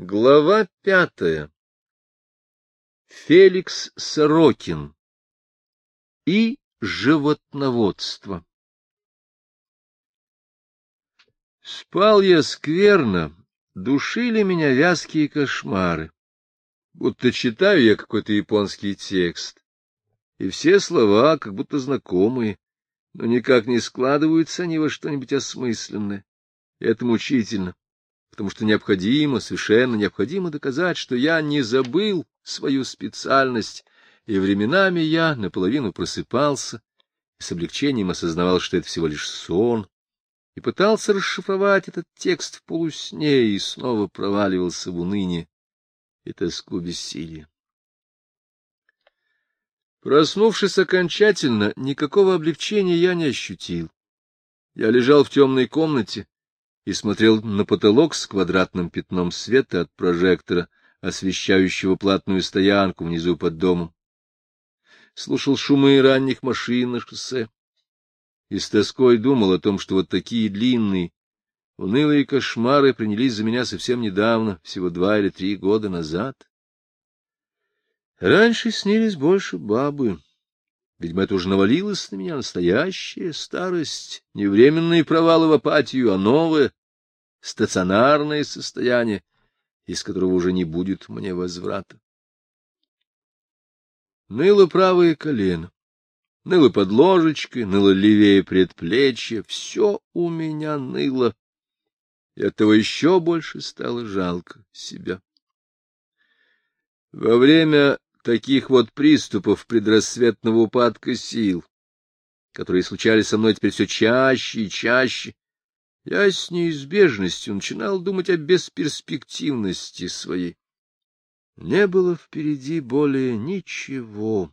Глава пятая. Феликс Сорокин и животноводство. Спал я скверно, душили меня вязкие кошмары. Будто читаю я какой-то японский текст, и все слова как будто знакомые, но никак не складываются они во что-нибудь осмысленное. Это мучительно потому что необходимо, совершенно необходимо доказать, что я не забыл свою специальность, и временами я наполовину просыпался и с облегчением осознавал, что это всего лишь сон, и пытался расшифровать этот текст в полусне и снова проваливался в уныние и тоску бессилия. Проснувшись окончательно, никакого облегчения я не ощутил. Я лежал в темной комнате, и смотрел на потолок с квадратным пятном света от прожектора, освещающего платную стоянку внизу под домом. Слушал шумы ранних машин на шоссе и с тоской думал о том, что вот такие длинные, унылые кошмары принялись за меня совсем недавно, всего два или три года назад. Раньше снились больше бабы. Видимо, это уже навалилось на меня настоящая старость, не временные провалы в апатию, а новое, стационарное состояние, из которого уже не будет мне возврата. Ныло правое колено, ныло под ложечкой, ныло левее предплечья, все у меня ныло, этого еще больше стало жалко себя. Во время таких вот приступов предрассветного упадка сил, которые случались со мной теперь все чаще и чаще, я с неизбежностью начинал думать о бесперспективности своей. Не было впереди более ничего.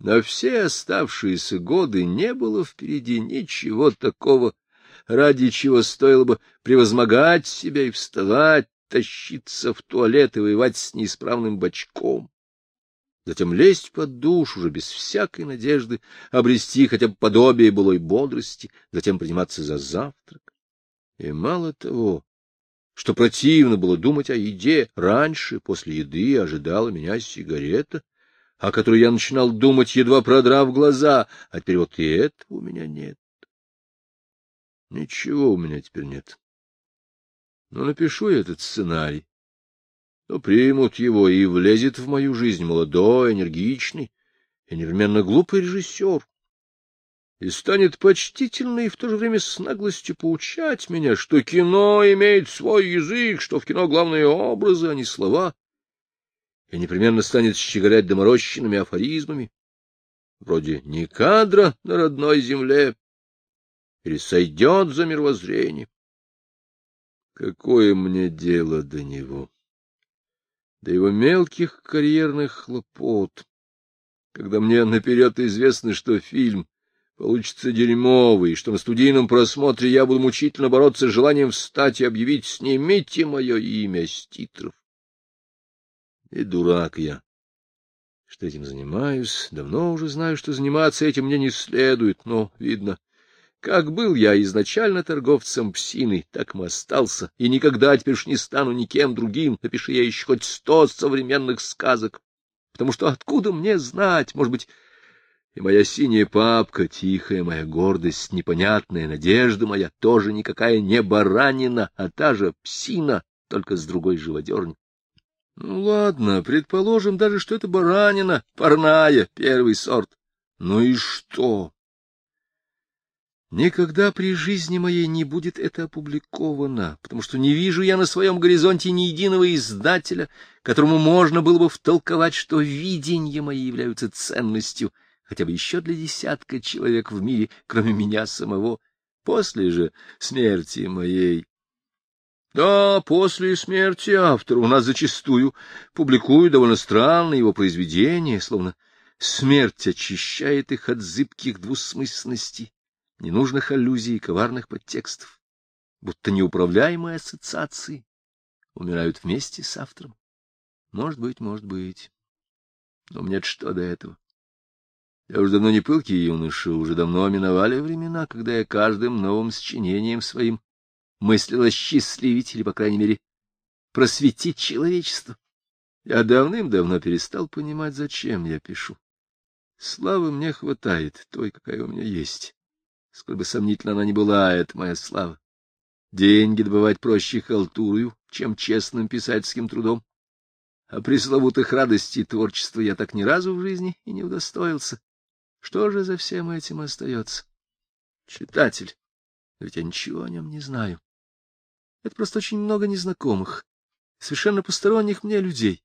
На все оставшиеся годы не было впереди ничего такого, ради чего стоило бы превозмогать себя и вставать, тащиться в туалет и воевать с неисправным бочком затем лезть под душ уже без всякой надежды обрести хотя бы подобие былой бодрости, затем приниматься за завтрак. И мало того, что противно было думать о еде, раньше, после еды, ожидала меня сигарета, о которой я начинал думать, едва продрав глаза, а теперь вот и этого у меня нет. Ничего у меня теперь нет. Но напишу я этот сценарий, то примут его, и влезет в мою жизнь молодой, энергичный и непременно глупый режиссер, и станет почтительно и в то же время с наглостью поучать меня, что кино имеет свой язык, что в кино главные образы, а не слова, и непременно станет щеголять доморощенными афоризмами, вроде «не кадра на родной земле» или «сойдет за мировоззрение». Какое мне дело до него? До его мелких карьерных хлопот. Когда мне наперед известно, что фильм получится дерьмовый, что на студийном просмотре я буду мучительно бороться с желанием встать и объявить «Снимите мое имя с титров». И дурак я, что этим занимаюсь. Давно уже знаю, что заниматься этим мне не следует, но, видно, как был я изначально торговцем псиной, так и остался, и никогда теперь уж не стану никем другим, напиши я еще хоть сто современных сказок. Потому что откуда мне знать, может быть, и моя синяя папка, тихая моя гордость, непонятная надежда моя, тоже никакая не баранина, а та же псина, только с другой живодерни. Ну, ладно, предположим даже, что это баранина, парная, первый сорт. Ну и что? Никогда при жизни моей не будет это опубликовано, потому что не вижу я на своем горизонте ни единого издателя, которому можно было бы втолковать, что видения мои являются ценностью хотя бы еще для десятка человек в мире, кроме меня самого, после же смерти моей. Да, после смерти автора у нас зачастую публикуют довольно странные его произведения, словно смерть очищает их от зыбких двусмысленностей ненужных аллюзий и коварных подтекстов, будто неуправляемые ассоциации умирают вместе с автором. Может быть, может быть. Но мне что до этого? Я уже давно не пылкий юноша, уже давно миновали времена, когда я каждым новым сочинением своим мыслила счастливить или, по крайней мере, просветить человечество. Я давным-давно перестал понимать, зачем я пишу. Славы мне хватает, той, какая у меня есть. Сколь бы сомнительно она ни была, это моя слава. Деньги добывать проще халтурою, чем честным писательским трудом. А пресловутых радостей творчества я так ни разу в жизни и не удостоился. Что же за всем этим остается? Читатель, ведь я ничего о нем не знаю. Это просто очень много незнакомых, совершенно посторонних мне людей.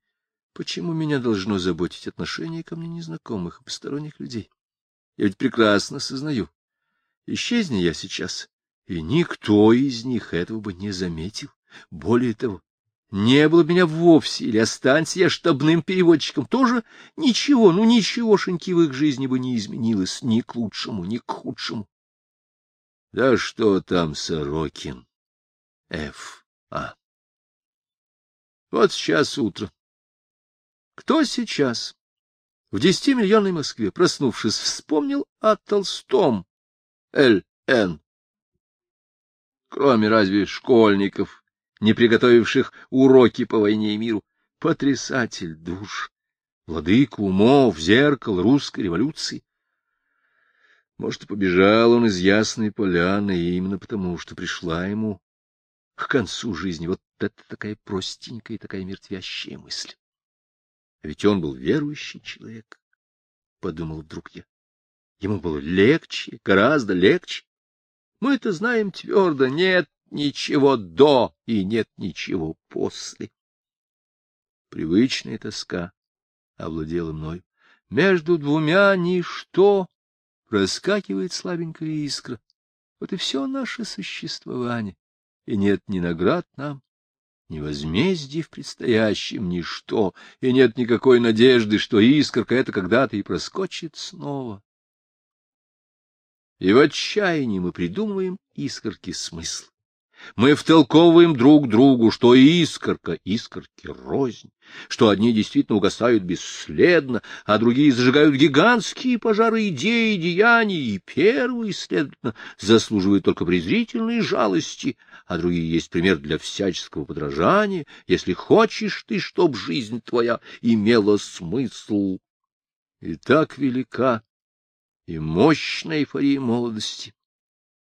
Почему меня должно заботить отношение ко мне незнакомых и посторонних людей? Я ведь прекрасно сознаю. Исчезни я сейчас, и никто из них этого бы не заметил. Более того, не было бы меня вовсе, или останься я штабным переводчиком, тоже ничего, ну ничегошеньки в их жизни бы не изменилось ни к лучшему, ни к худшему. Да что там Сорокин? Ф. А. Вот сейчас утро. Кто сейчас, в десятимиллионной Москве, проснувшись, вспомнил о Толстом? Л. Н. Кроме разве школьников, не приготовивших уроки по войне и миру. Потрясатель душ, владыка умов, зеркал русской революции. Может, и побежал он из Ясной Поляны именно потому, что пришла ему к концу жизни вот это такая простенькая, такая мертвящая мысль. А ведь он был верующий человек, — подумал вдруг я. Ему было легче, гораздо легче. Мы это знаем твердо, нет ничего до и нет ничего после. Привычная тоска овладела мной. Между двумя ничто проскакивает слабенькая искра. Вот и все наше существование. И нет ни наград нам, ни возмездий в предстоящем, ничто, и нет никакой надежды, что искорка это когда-то и проскочит снова. И в отчаянии мы придумываем искорки смысл. Мы втолковываем друг другу, что искорка, искорки рознь, что одни действительно угасают бесследно, а другие зажигают гигантские пожары идей и деяний, и первые, следовательно, заслуживают только презрительной жалости, а другие есть пример для всяческого подражания, если хочешь ты, чтоб жизнь твоя имела смысл. И так велика и мощная эйфория молодости,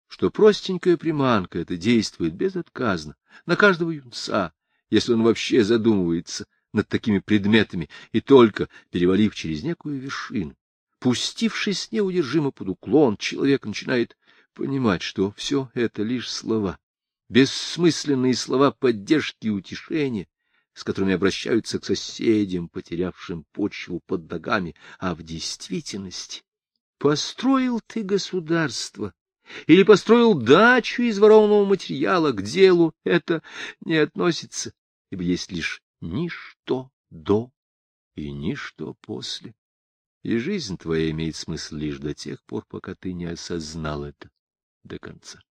что простенькая приманка это действует безотказно на каждого юнца, если он вообще задумывается над такими предметами, и только перевалив через некую вершину, пустившись неудержимо под уклон, человек начинает понимать, что все это лишь слова, бессмысленные слова поддержки и утешения, с которыми обращаются к соседям, потерявшим почву под ногами, а в действительности построил ты государство, или построил дачу из ворованного материала, к делу это не относится, ибо есть лишь ничто до и ничто после. И жизнь твоя имеет смысл лишь до тех пор, пока ты не осознал это до конца.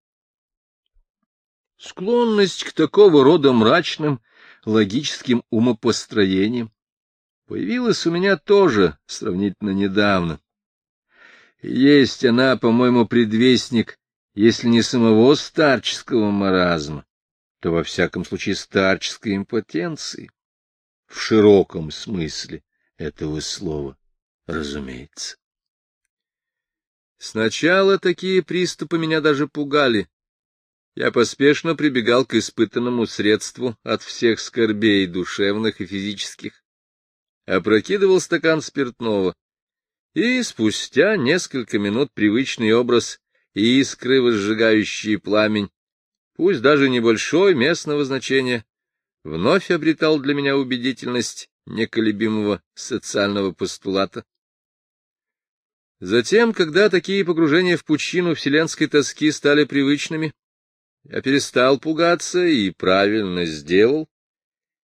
Склонность к такого рода мрачным логическим умопостроениям появилась у меня тоже сравнительно недавно. Есть она, по-моему, предвестник, если не самого старческого маразма, то, во всяком случае, старческой импотенции. В широком смысле этого слова, разумеется. Сначала такие приступы меня даже пугали. Я поспешно прибегал к испытанному средству от всех скорбей душевных и физических. Опрокидывал стакан спиртного, и спустя несколько минут привычный образ искры, возжигающие пламень, пусть даже небольшой местного значения, вновь обретал для меня убедительность неколебимого социального постулата. Затем, когда такие погружения в пучину вселенской тоски стали привычными, я перестал пугаться и правильно сделал,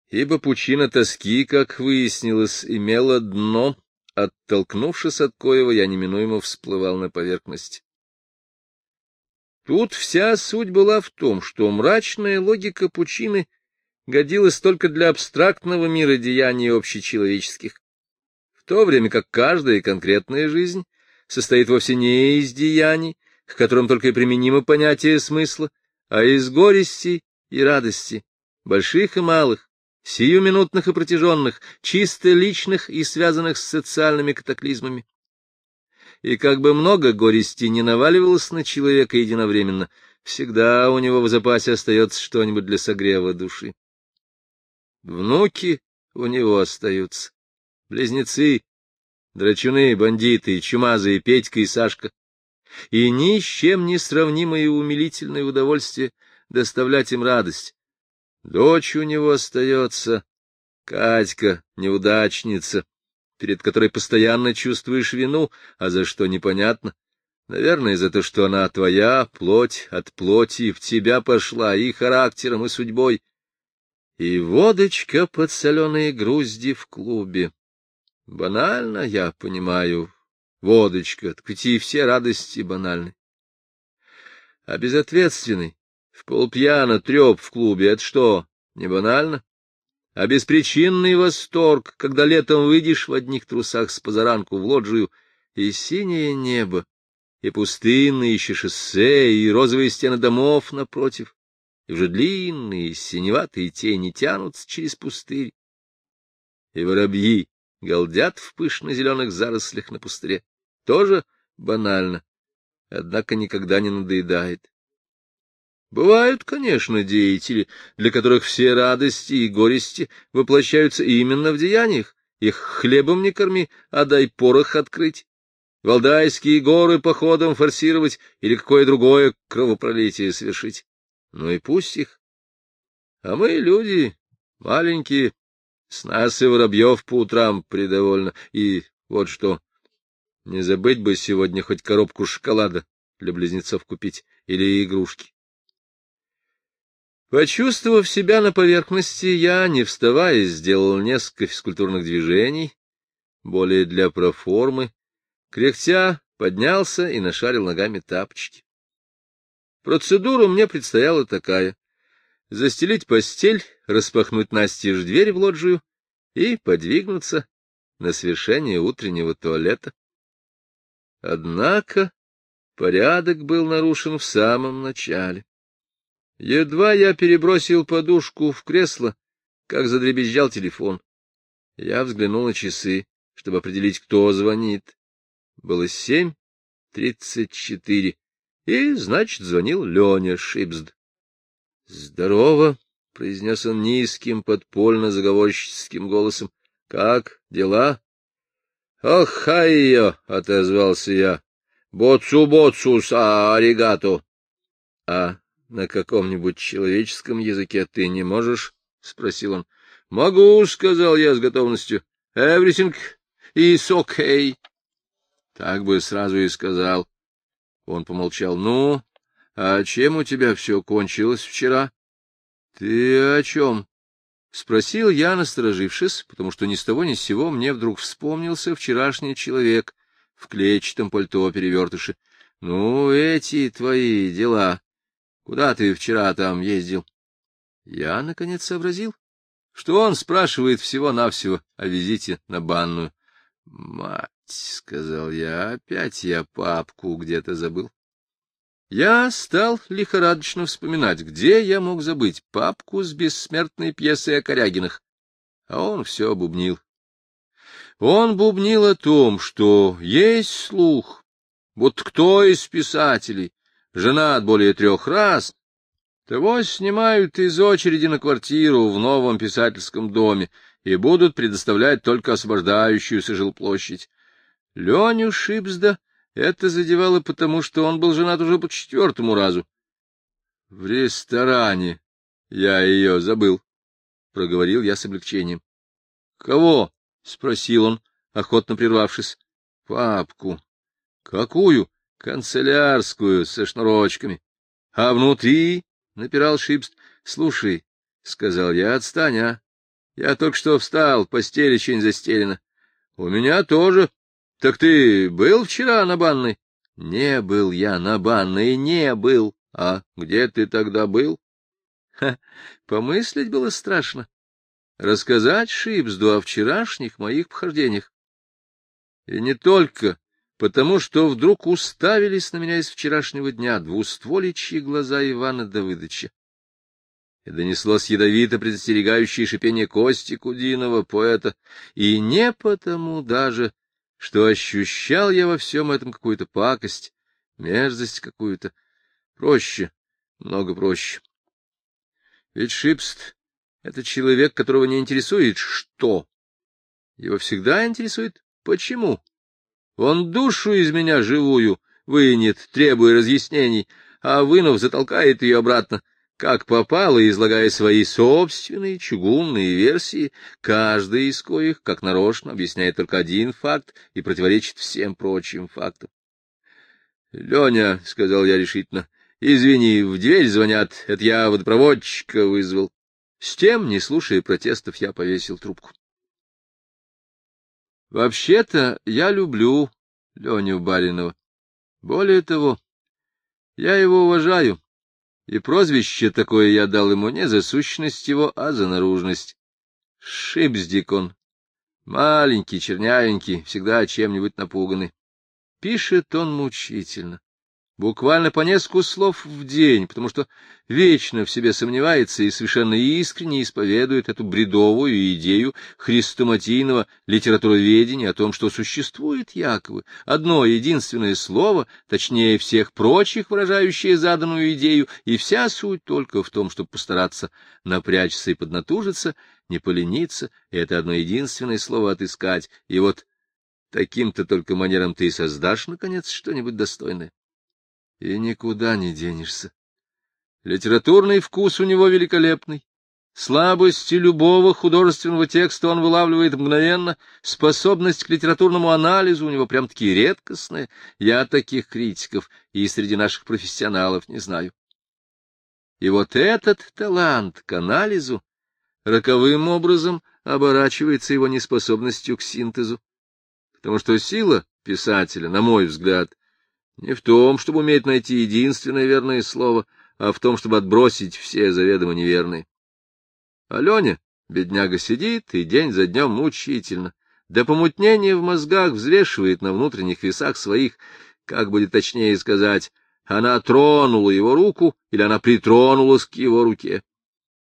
ибо пучина тоски, как выяснилось, имела дно, Оттолкнувшись от коего, я неминуемо всплывал на поверхность. Тут вся суть была в том, что мрачная логика пучины годилась только для абстрактного мира деяний общечеловеческих, в то время как каждая конкретная жизнь состоит вовсе не из деяний, к которым только и применимо понятие смысла, а из горести и радости, больших и малых, сиюминутных и протяженных, чисто личных и связанных с социальными катаклизмами. И как бы много горести не наваливалось на человека единовременно, всегда у него в запасе остается что-нибудь для согрева души. Внуки у него остаются, близнецы, драчуны, бандиты, чумазые Петька и Сашка, и ни с чем не сравнимое умилительное удовольствие доставлять им радость. Дочь у него остается, Катька, неудачница, перед которой постоянно чувствуешь вину, а за что непонятно. Наверное, за то, что она твоя, плоть от плоти, в тебя пошла и характером, и судьбой. И водочка под соленые грузди в клубе. Банально, я понимаю, водочка, так ведь и все радости банальны. А безответственный, в полпьяна треп в клубе — это что, не банально? А беспричинный восторг, когда летом выйдешь в одних трусах с позаранку в лоджию, и синее небо, и пустынные еще шоссе, и розовые стены домов напротив, и уже длинные синеватые тени тянутся через пустырь, и воробьи галдят в пышно-зеленых зарослях на пустыре. Тоже банально, однако никогда не надоедает. Бывают, конечно, деятели, для которых все радости и горести воплощаются именно в деяниях. Их хлебом не корми, а дай порох открыть. Валдайские горы походом форсировать или какое другое кровопролитие совершить. Ну и пусть их. А мы, люди, маленькие, с нас и воробьев по утрам придовольно. И вот что, не забыть бы сегодня хоть коробку шоколада для близнецов купить или игрушки. Почувствовав себя на поверхности, я, не вставая, сделал несколько физкультурных движений, более для проформы, кряхтя поднялся и нашарил ногами тапочки. Процедура мне предстояла такая — застелить постель, распахнуть настежь дверь в лоджию и подвигнуться на совершение утреннего туалета. Однако порядок был нарушен в самом начале. Едва я перебросил подушку в кресло, как задребезжал телефон. Я взглянул на часы, чтобы определить, кто звонит. Было семь тридцать четыре, и, значит, звонил Леня Шипсд. — Здорово, — произнес он низким, подпольно-заговорщическим голосом. — Как дела? «Ох, хайо!» — отозвался я. «Боцу-боцу са аригато!» «А на каком-нибудь человеческом языке ты не можешь?» — спросил он. «Могу», — сказал я с готовностью. «Everything is okay». Так бы сразу и сказал. Он помолчал. «Ну, а чем у тебя все кончилось вчера?» «Ты о чем?» — спросил я, насторожившись, потому что ни с того ни с сего мне вдруг вспомнился вчерашний человек в клетчатом пальто перевертыши. — Ну, эти твои дела. Куда ты вчера там ездил? Я, наконец, сообразил, что он спрашивает всего-навсего о визите на банную. — Мать, — сказал я, — опять я папку где-то забыл. Я стал лихорадочно вспоминать, где я мог забыть папку с бессмертной пьесой о Корягинах. А он все бубнил. Он бубнил о том, что есть слух, вот кто из писателей женат более трех раз, того снимают из очереди на квартиру в новом писательском доме и будут предоставлять только освобождающуюся жилплощадь. Леню Шипсда это задевало потому, что он был женат уже по четвертому разу. — В ресторане я ее забыл, — проговорил я с облегчением. — Кого? — спросил он, охотно прервавшись. — Папку. — Какую? — Канцелярскую, со шнурочками. — А внутри? — напирал Шипст. — Слушай, — сказал я, — отстань, а. Я только что встал, постель еще не застелена. — У меня тоже, — Так ты был вчера на банной? — Не был я на банной, не был. А где ты тогда был? Помыслить было страшно. Рассказать Шипсду о вчерашних моих похождениях. И не только потому, что вдруг уставились на меня из вчерашнего дня двустволичьи глаза Ивана Давыдовича. и донеслось ядовито предостерегающее шипение Кости Кудинова, поэта, и не потому даже, что ощущал я во всем этом какую-то пакость, мерзость какую-то, проще, много проще. Ведь Шипст — это человек, которого не интересует что. Его всегда интересует почему. Он душу из меня живую вынет, требуя разъяснений, а вынув, затолкает ее обратно, как попало, излагая свои собственные чугунные версии, каждая из коих, как нарочно, объясняет только один факт и противоречит всем прочим фактам. — Леня, — сказал я решительно, — извини, в дверь звонят, это я водопроводчика вызвал. С тем, не слушая протестов, я повесил трубку. Вообще-то я люблю Леню Баринова. Более того, я его уважаю, и прозвище такое я дал ему не за сущность его, а за наружность. Шипздик он, маленький, чернявенький, всегда чем-нибудь напуганный. Пишет он мучительно буквально по несколько слов в день, потому что вечно в себе сомневается и совершенно искренне исповедует эту бредовую идею хрестоматийного литературоведения о том, что существует якобы одно единственное слово, точнее всех прочих, выражающее заданную идею, и вся суть только в том, чтобы постараться напрячься и поднатужиться, не полениться, и это одно единственное слово отыскать, и вот таким-то только манером ты и создашь, наконец, что-нибудь достойное и никуда не денешься. Литературный вкус у него великолепный. Слабости любого художественного текста он вылавливает мгновенно, способность к литературному анализу у него прям-таки редкостная. Я таких критиков и среди наших профессионалов не знаю. И вот этот талант к анализу роковым образом оборачивается его неспособностью к синтезу, потому что сила писателя, на мой взгляд, не в том, чтобы уметь найти единственное верное слово, а в том, чтобы отбросить все заведомо неверные. Аленя, бедняга, сидит и день за днем мучительно. До помутнения в мозгах взвешивает на внутренних весах своих, как будет точнее сказать, она тронула его руку или она притронулась к его руке.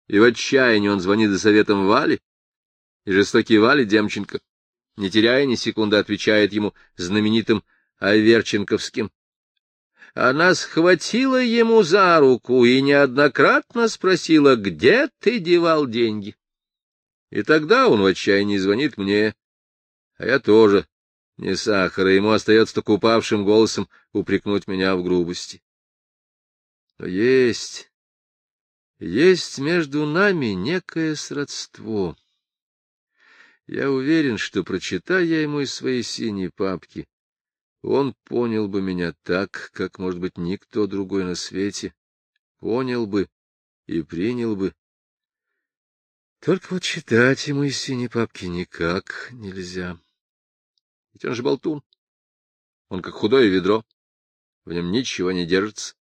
И в отчаянии он звонит за советом Вали, и жестокий Вали Демченко, не теряя ни секунды, отвечает ему знаменитым Аверченковским. Она схватила ему за руку и неоднократно спросила, где ты девал деньги. И тогда он в отчаянии звонит мне, а я тоже не сахара, ему остается только упавшим голосом упрекнуть меня в грубости. Но есть, есть между нами некое сродство. Я уверен, что, прочитая ему из своей синей папки, он понял бы меня так, как, может быть, никто другой на свете. Понял бы и принял бы. Только вот читать ему из синей папки никак нельзя. Ведь он же болтун. Он как худое ведро. В нем ничего не держится.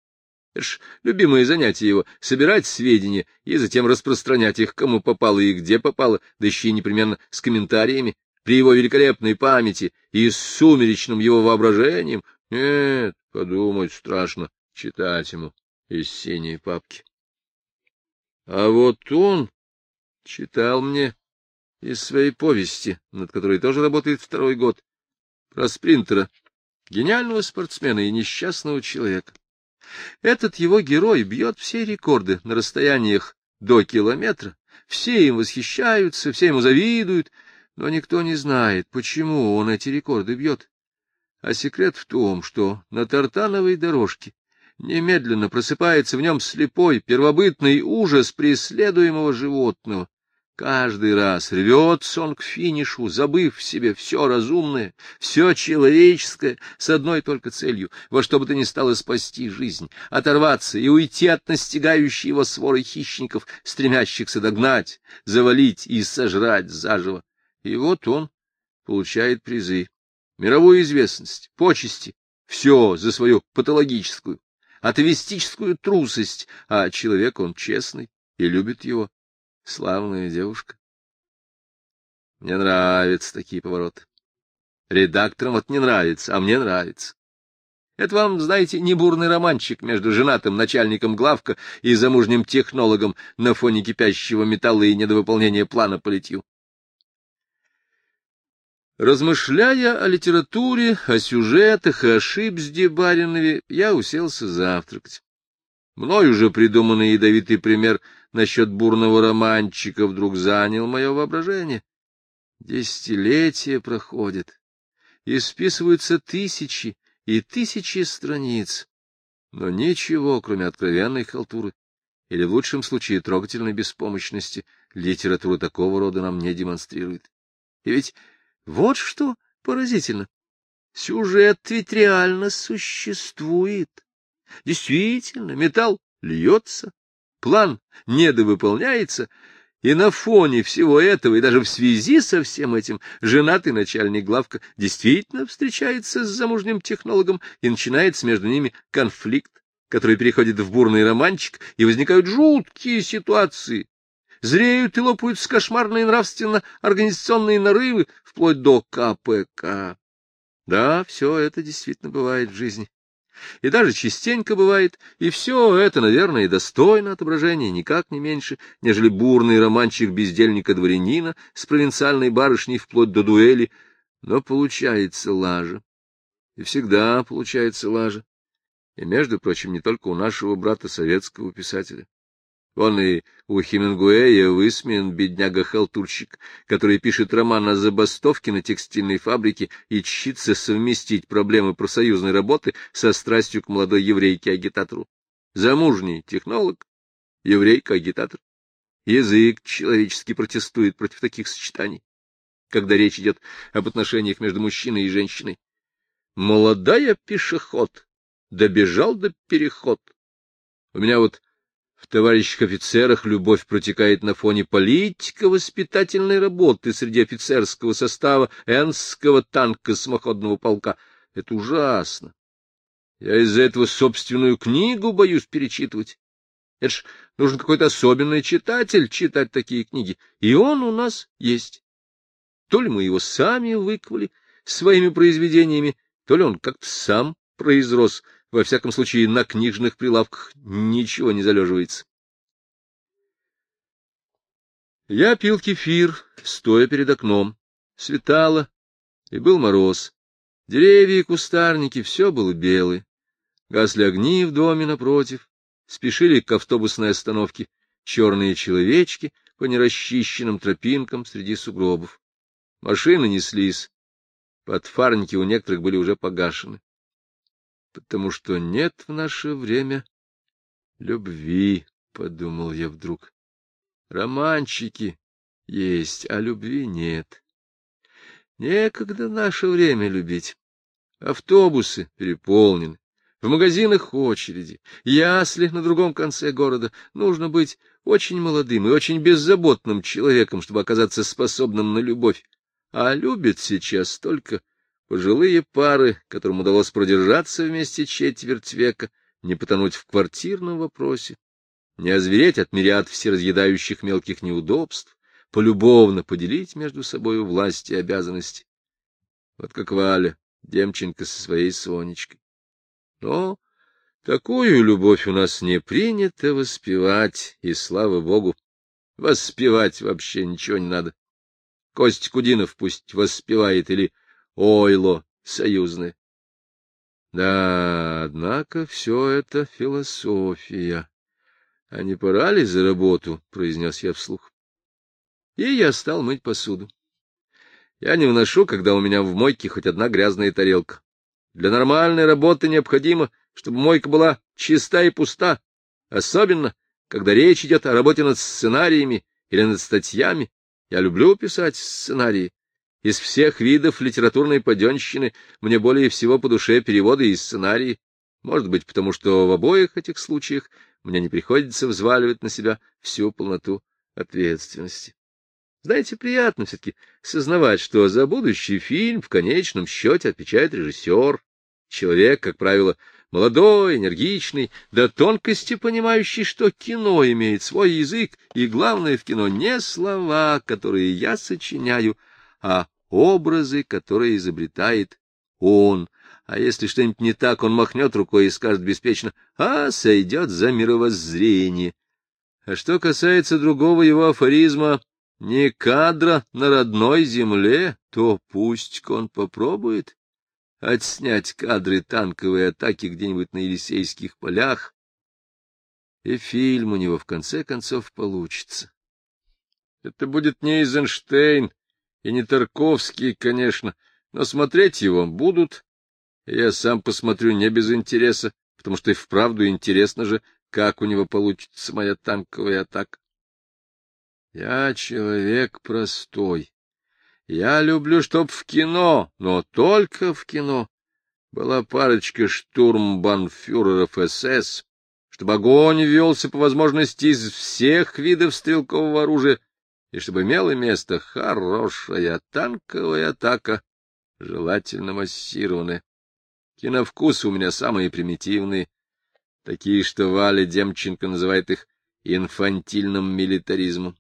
Это ж любимое занятие его — собирать сведения и затем распространять их, кому попало и где попало, да еще и непременно с комментариями, при его великолепной памяти и с сумеречным его воображением, нет, подумать страшно читать ему из синей папки. А вот он читал мне из своей повести, над которой тоже работает второй год, про спринтера, гениального спортсмена и несчастного человека. Этот его герой бьет все рекорды на расстояниях до километра, все им восхищаются, все ему завидуют, но никто не знает, почему он эти рекорды бьет. А секрет в том, что на тартановой дорожке немедленно просыпается в нем слепой, первобытный ужас преследуемого животного. Каждый раз рвется он к финишу, забыв в себе все разумное, все человеческое, с одной только целью — во что бы то ни стало спасти жизнь, оторваться и уйти от настигающей его своры хищников, стремящихся догнать, завалить и сожрать заживо. И вот он получает призы, мировую известность, почести, все за свою патологическую, атовистическую трусость, а человек он честный и любит его, славная девушка. Мне нравятся такие повороты. Редакторам вот не нравится, а мне нравится. Это вам, знаете, не бурный романчик между женатым начальником главка и замужним технологом на фоне кипящего металла и недовыполнения плана по литью. Размышляя о литературе, о сюжетах и о Шипсде Баринове, я уселся завтракать. Мной уже придуманный ядовитый пример насчет бурного романчика вдруг занял мое воображение. Десятилетия проходят, и списываются тысячи и тысячи страниц, но ничего, кроме откровенной халтуры, или в лучшем случае трогательной беспомощности, литература такого рода нам не демонстрирует. И ведь вот что поразительно. Сюжет ведь реально существует. Действительно, металл льется, план недовыполняется, и на фоне всего этого, и даже в связи со всем этим, женатый начальник главка действительно встречается с замужним технологом, и начинается между ними конфликт, который переходит в бурный романчик, и возникают жуткие ситуации. Зреют и лопаются кошмарные нравственно-организационные нарывы, вплоть до КПК. Да, все это действительно бывает в жизни и даже частенько бывает, и все это, наверное, достойно отображения никак не меньше, нежели бурный романчик бездельника-дворянина с провинциальной барышней вплоть до дуэли, но получается лажа. И всегда получается лажа. И, между прочим, не только у нашего брата советского писателя. Он и у Хемингуэя высмеян бедняга-халтурщик, который пишет роман о забастовке на текстильной фабрике и чтится совместить проблемы профсоюзной работы со страстью к молодой еврейке-агитатору. Замужний технолог, еврейка-агитатор. Язык человеческий протестует против таких сочетаний, когда речь идет об отношениях между мужчиной и женщиной. Молодая пешеход добежал до переход. У меня вот в товарищах офицерах любовь протекает на фоне политико-воспитательной работы среди офицерского состава Энского танка самоходного полка. Это ужасно. Я из-за этого собственную книгу боюсь перечитывать. Это ж нужен какой-то особенный читатель читать такие книги. И он у нас есть. То ли мы его сами выковали своими произведениями, то ли он как-то сам произрос во всяком случае, на книжных прилавках ничего не залеживается. Я пил кефир, стоя перед окном. Светало, и был мороз. Деревья и кустарники — все было белое. Гасли огни в доме напротив, спешили к автобусной остановке черные человечки по нерасчищенным тропинкам среди сугробов. Машины неслись. Подфарники у некоторых были уже погашены потому что нет в наше время любви, — подумал я вдруг. Романчики есть, а любви нет. Некогда наше время любить. Автобусы переполнены, в магазинах очереди, ясли на другом конце города. Нужно быть очень молодым и очень беззаботным человеком, чтобы оказаться способным на любовь. А любят сейчас только Пожилые пары, которым удалось продержаться вместе четверть века, не потонуть в квартирном вопросе, не озвереть от мириад всеразъедающих мелких неудобств, полюбовно поделить между собой власть и обязанности. Вот как Валя, Демченко со своей Сонечкой. Но такую любовь у нас не принято воспевать, и, слава богу, воспевать вообще ничего не надо. Кость Кудинов пусть воспевает или ойло союзное. Да, однако все это философия. А не пора ли за работу? — произнес я вслух. И я стал мыть посуду. Я не вношу, когда у меня в мойке хоть одна грязная тарелка. Для нормальной работы необходимо, чтобы мойка была чиста и пуста, особенно, когда речь идет о работе над сценариями или над статьями. Я люблю писать сценарии, из всех видов литературной паденщины мне более всего по душе переводы и сценарии. Может быть, потому что в обоих этих случаях мне не приходится взваливать на себя всю полноту ответственности. Знаете, приятно все-таки сознавать, что за будущий фильм в конечном счете отвечает режиссер, человек, как правило, молодой, энергичный, до тонкости понимающий, что кино имеет свой язык, и главное в кино не слова, которые я сочиняю, а образы, которые изобретает он, А если что-нибудь не так, он махнет рукой и скажет беспечно, а сойдет за мировоззрение. А что касается другого его афоризма «не кадра на родной земле», то пусть он попробует отснять кадры танковой атаки где-нибудь на Елисейских полях, и фильм у него в конце концов получится. Это будет не Эйзенштейн и не Тарковский, конечно, но смотреть его будут. Я сам посмотрю не без интереса, потому что и вправду интересно же, как у него получится моя танковая атака. Я человек простой. Я люблю, чтоб в кино, но только в кино. Была парочка штурмбанфюреров СС, чтобы огонь велся по возможности из всех видов стрелкового оружия, и чтобы имело место хорошая танковая атака, желательно массированная. Киновкусы у меня самые примитивные, такие, что Валя Демченко называет их инфантильным милитаризмом.